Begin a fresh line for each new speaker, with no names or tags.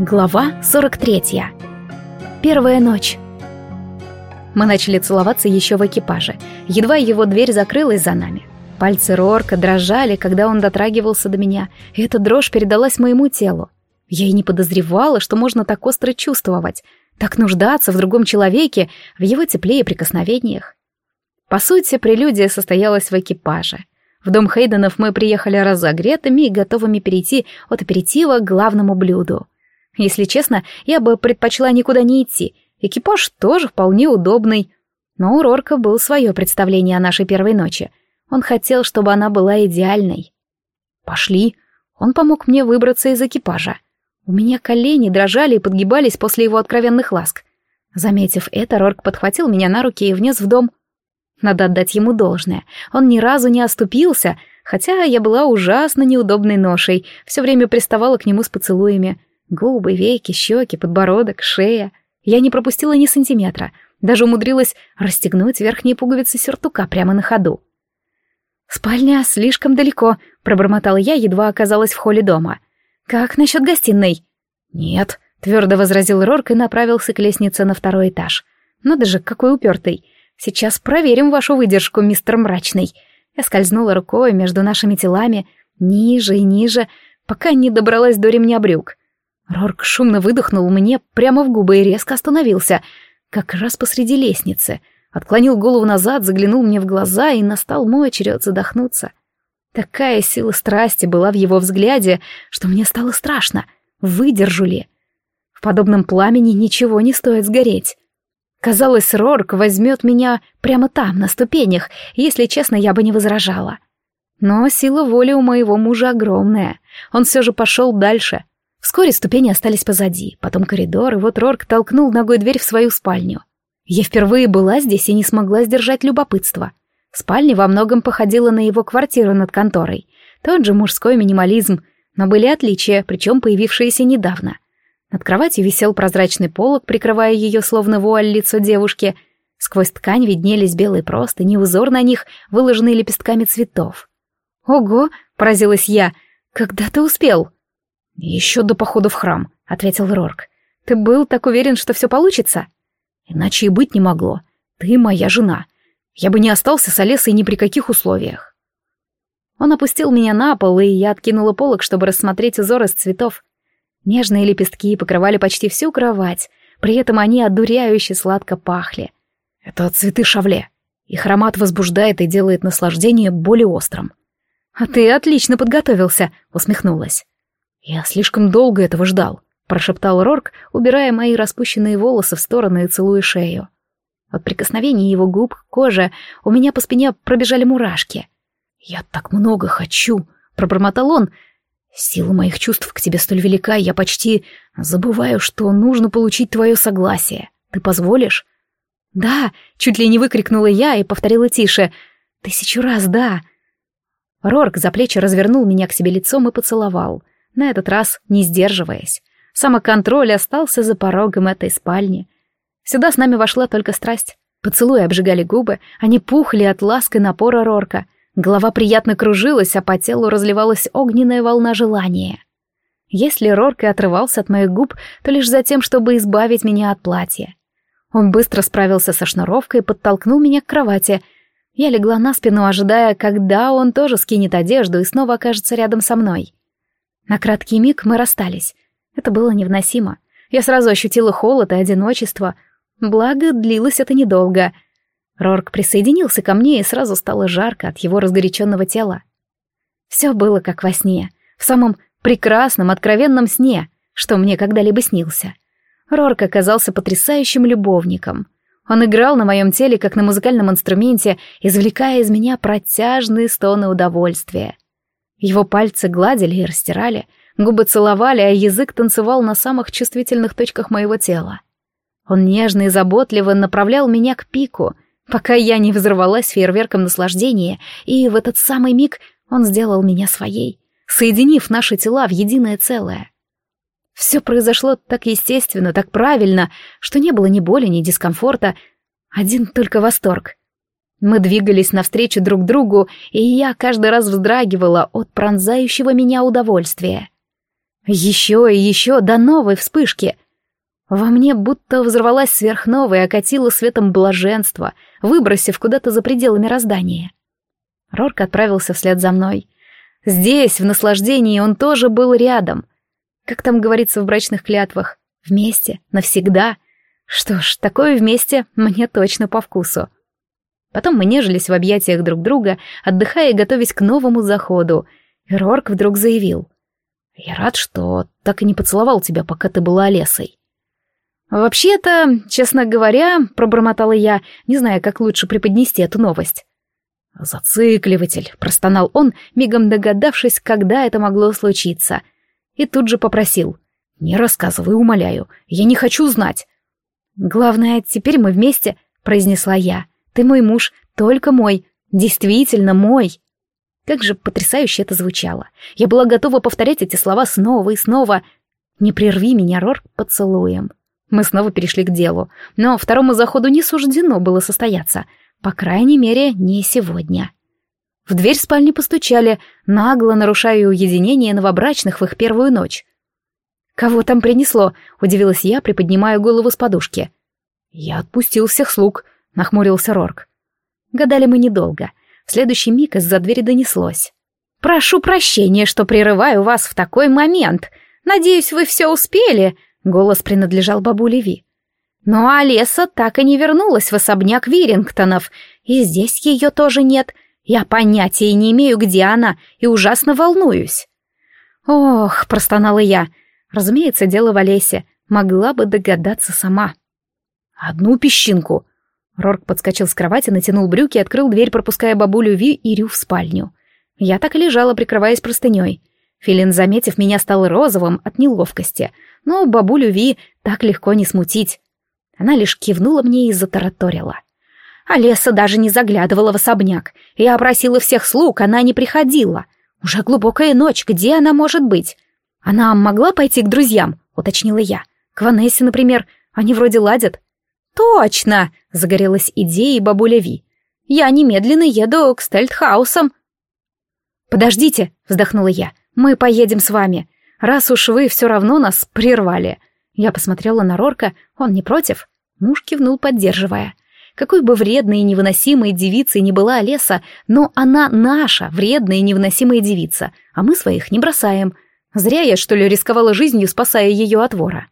Глава 43. Первая ночь. Мы начали целоваться еще в экипаже. Едва его дверь закрылась за нами. Пальцы Рорка дрожали, когда он дотрагивался до меня, и эта дрожь передалась моему телу. Я и не подозревала, что можно так остро чувствовать, так нуждаться в другом человеке, в его тепле и прикосновениях. По сути, прелюдия состоялась в экипаже. В дом Хейденов мы приехали разогретыми и готовыми перейти от аперитива к главному блюду — если честно, я бы предпочла никуда не идти. Экипаж тоже вполне удобный. Но у Рорка было свое представление о нашей первой ночи. Он хотел, чтобы она была идеальной. «Пошли». Он помог мне выбраться из экипажа. У меня колени дрожали и подгибались после его откровенных ласк. Заметив это, Рорк подхватил меня на руки и внес в дом. Надо отдать ему должное. Он ни разу не оступился, хотя я была ужасно неудобной ношей, все время приставала к нему с поцелуями. Губы, веки, щеки, подбородок, шея. Я не пропустила ни сантиметра, даже умудрилась расстегнуть верхние пуговицы сюртука прямо на ходу. «Спальня слишком далеко», — пробормотала я, едва оказалась в холле дома. «Как насчет гостиной?» «Нет», — твердо возразил Рорк и направился к лестнице на второй этаж. «Надо же, какой упертый! Сейчас проверим вашу выдержку, мистер Мрачный». Я скользнула рукой между нашими телами, ниже и ниже, пока не добралась до ремня брюк. Рорк шумно выдохнул мне прямо в губы и резко остановился, как раз посреди лестницы. Отклонил голову назад, заглянул мне в глаза, и настал мой черед задохнуться. Такая сила страсти была в его взгляде, что мне стало страшно. Выдержу ли? В подобном пламени ничего не стоит сгореть. Казалось, Рорк возьмет меня прямо там, на ступенях, если честно, я бы не возражала. Но сила воли у моего мужа огромная. Он все же пошел дальше — Вскоре ступени остались позади, потом коридор, и вот Рорк толкнул ногой дверь в свою спальню. Я впервые была здесь и не смогла сдержать любопытство. Спальня во многом походила на его квартиру над конторой. Тот же мужской минимализм, но были отличия, причем появившиеся недавно. Над кроватью висел прозрачный полог, прикрывая ее словно вуаль лицо девушки. Сквозь ткань виднелись белые простыни, узор на них, выложенные лепестками цветов. «Ого!» — поразилась я. «Когда ты успел?» «Еще до похода в храм», — ответил Рорк. «Ты был так уверен, что все получится?» «Иначе и быть не могло. Ты моя жена. Я бы не остался с Олесой ни при каких условиях». Он опустил меня на пол, и я откинула полок, чтобы рассмотреть узор из цветов. Нежные лепестки покрывали почти всю кровать, при этом они одуряюще сладко пахли. Это цветы шавле. Их аромат возбуждает и делает наслаждение более острым. «А ты отлично подготовился», — усмехнулась. «Я слишком долго этого ждал», — прошептал Рорк, убирая мои распущенные волосы в стороны и целуя шею. От прикосновения его губ к коже у меня по спине пробежали мурашки. «Я так много хочу», — пробормотал он. «Сила моих чувств к тебе столь велика, я почти забываю, что нужно получить твое согласие. Ты позволишь?» «Да», — чуть ли не выкрикнула я и повторила тише. «Тысячу раз да». Рорк за плечи развернул меня к себе лицом и поцеловал — на этот раз не сдерживаясь. Самоконтроль остался за порогом этой спальни. Сюда с нами вошла только страсть. Поцелуи обжигали губы, они пухли от ласки напора Рорка. Голова приятно кружилась, а по телу разливалась огненная волна желания. Если Рорк и отрывался от моих губ, то лишь за тем, чтобы избавить меня от платья. Он быстро справился со шнуровкой и подтолкнул меня к кровати. Я легла на спину, ожидая, когда он тоже скинет одежду и снова окажется рядом со мной. На краткий миг мы расстались. Это было невыносимо. Я сразу ощутила холод и одиночество. Благо, длилось это недолго. Рорк присоединился ко мне, и сразу стало жарко от его разгоряченного тела. Все было как во сне, в самом прекрасном, откровенном сне, что мне когда-либо снился. Рорк оказался потрясающим любовником. Он играл на моем теле, как на музыкальном инструменте, извлекая из меня протяжные стоны удовольствия. Его пальцы гладили и растирали, губы целовали, а язык танцевал на самых чувствительных точках моего тела. Он нежно и заботливо направлял меня к пику, пока я не взорвалась фейерверком наслаждения, и в этот самый миг он сделал меня своей, соединив наши тела в единое целое. Все произошло так естественно, так правильно, что не было ни боли, ни дискомфорта, один только восторг — мы двигались навстречу друг другу, и я каждый раз вздрагивала от пронзающего меня удовольствия. Еще и еще до новой вспышки. Во мне будто взорвалась сверхновая и окатила светом блаженства, выбросив куда-то за пределы мироздания. Рорк отправился вслед за мной. Здесь, в наслаждении, он тоже был рядом. Как там говорится в брачных клятвах? Вместе, навсегда. Что ж, такое вместе мне точно по вкусу. Потом мы нежились в объятиях друг друга, отдыхая и готовясь к новому заходу. И Рорк вдруг заявил. «Я рад, что так и не поцеловал тебя, пока ты была Олесой». «Вообще-то, честно говоря, — пробормотала я, не зная, как лучше преподнести эту новость. «Зацикливатель», — простонал он, мигом догадавшись, когда это могло случиться. И тут же попросил. «Не рассказывай, умоляю, я не хочу знать». «Главное, теперь мы вместе», — произнесла я. «Ты мой муж, только мой, действительно мой». Как же потрясающе это звучало. Я была готова повторять эти слова снова и снова. «Не прерви меня, Рор, поцелуем». Мы снова перешли к делу, но второму заходу не суждено было состояться — по крайней мере, не сегодня. В дверь спальни постучали, нагло нарушая уединение новобрачных в их первую ночь. «Кого там принесло?» — удивилась я, приподнимая голову с подушки. «Я отпустил всех слуг», — нахмурился Рорк. Гадали мы недолго. В следующий миг из-за двери донеслось. «Прошу прощения, что прерываю вас в такой момент. Надеюсь, вы все успели», — голос принадлежал бабуле Ви. Но Олеса так и не вернулась в особняк Вирингтонов, и здесь ее тоже нет. Я понятия не имею, где она, и ужасно волнуюсь. «Ох», — простонала я. Разумеется, дело в Олесе. Могла бы догадаться сама. «Одну песчинку». Рорк подскочил с кровати, натянул брюки открыл дверь, пропуская бабулю Ви и Рю в спальню. Я так и лежала, прикрываясь простыней. Филин, заметив меня, стал розовым от неловкости, но бабулю Ви так легко не смутить. Она лишь кивнула мне и затараторила. Олеса даже не заглядывала в особняк. Я опросила всех слуг, она не приходила. Уже глубокая ночь, где она может быть? Она могла пойти к друзьям, уточнила я. К Ванессе, например, они вроде ладят. Точно, загорелась идеей бабуля Ви. Я немедленно еду к Стельтхаусам. Подождите, вздохнула я. Мы поедем с вами. Раз уж вы все равно нас прервали. Я посмотрела на Рорка, он не против. Муж кивнул, поддерживая. Какой бы вредной и невыносимой девицей ни была Олеса, но она наша вредная и невыносимая девица, а мы своих не бросаем. Зря я, что ли, рисковала жизнью, спасая ее от вора.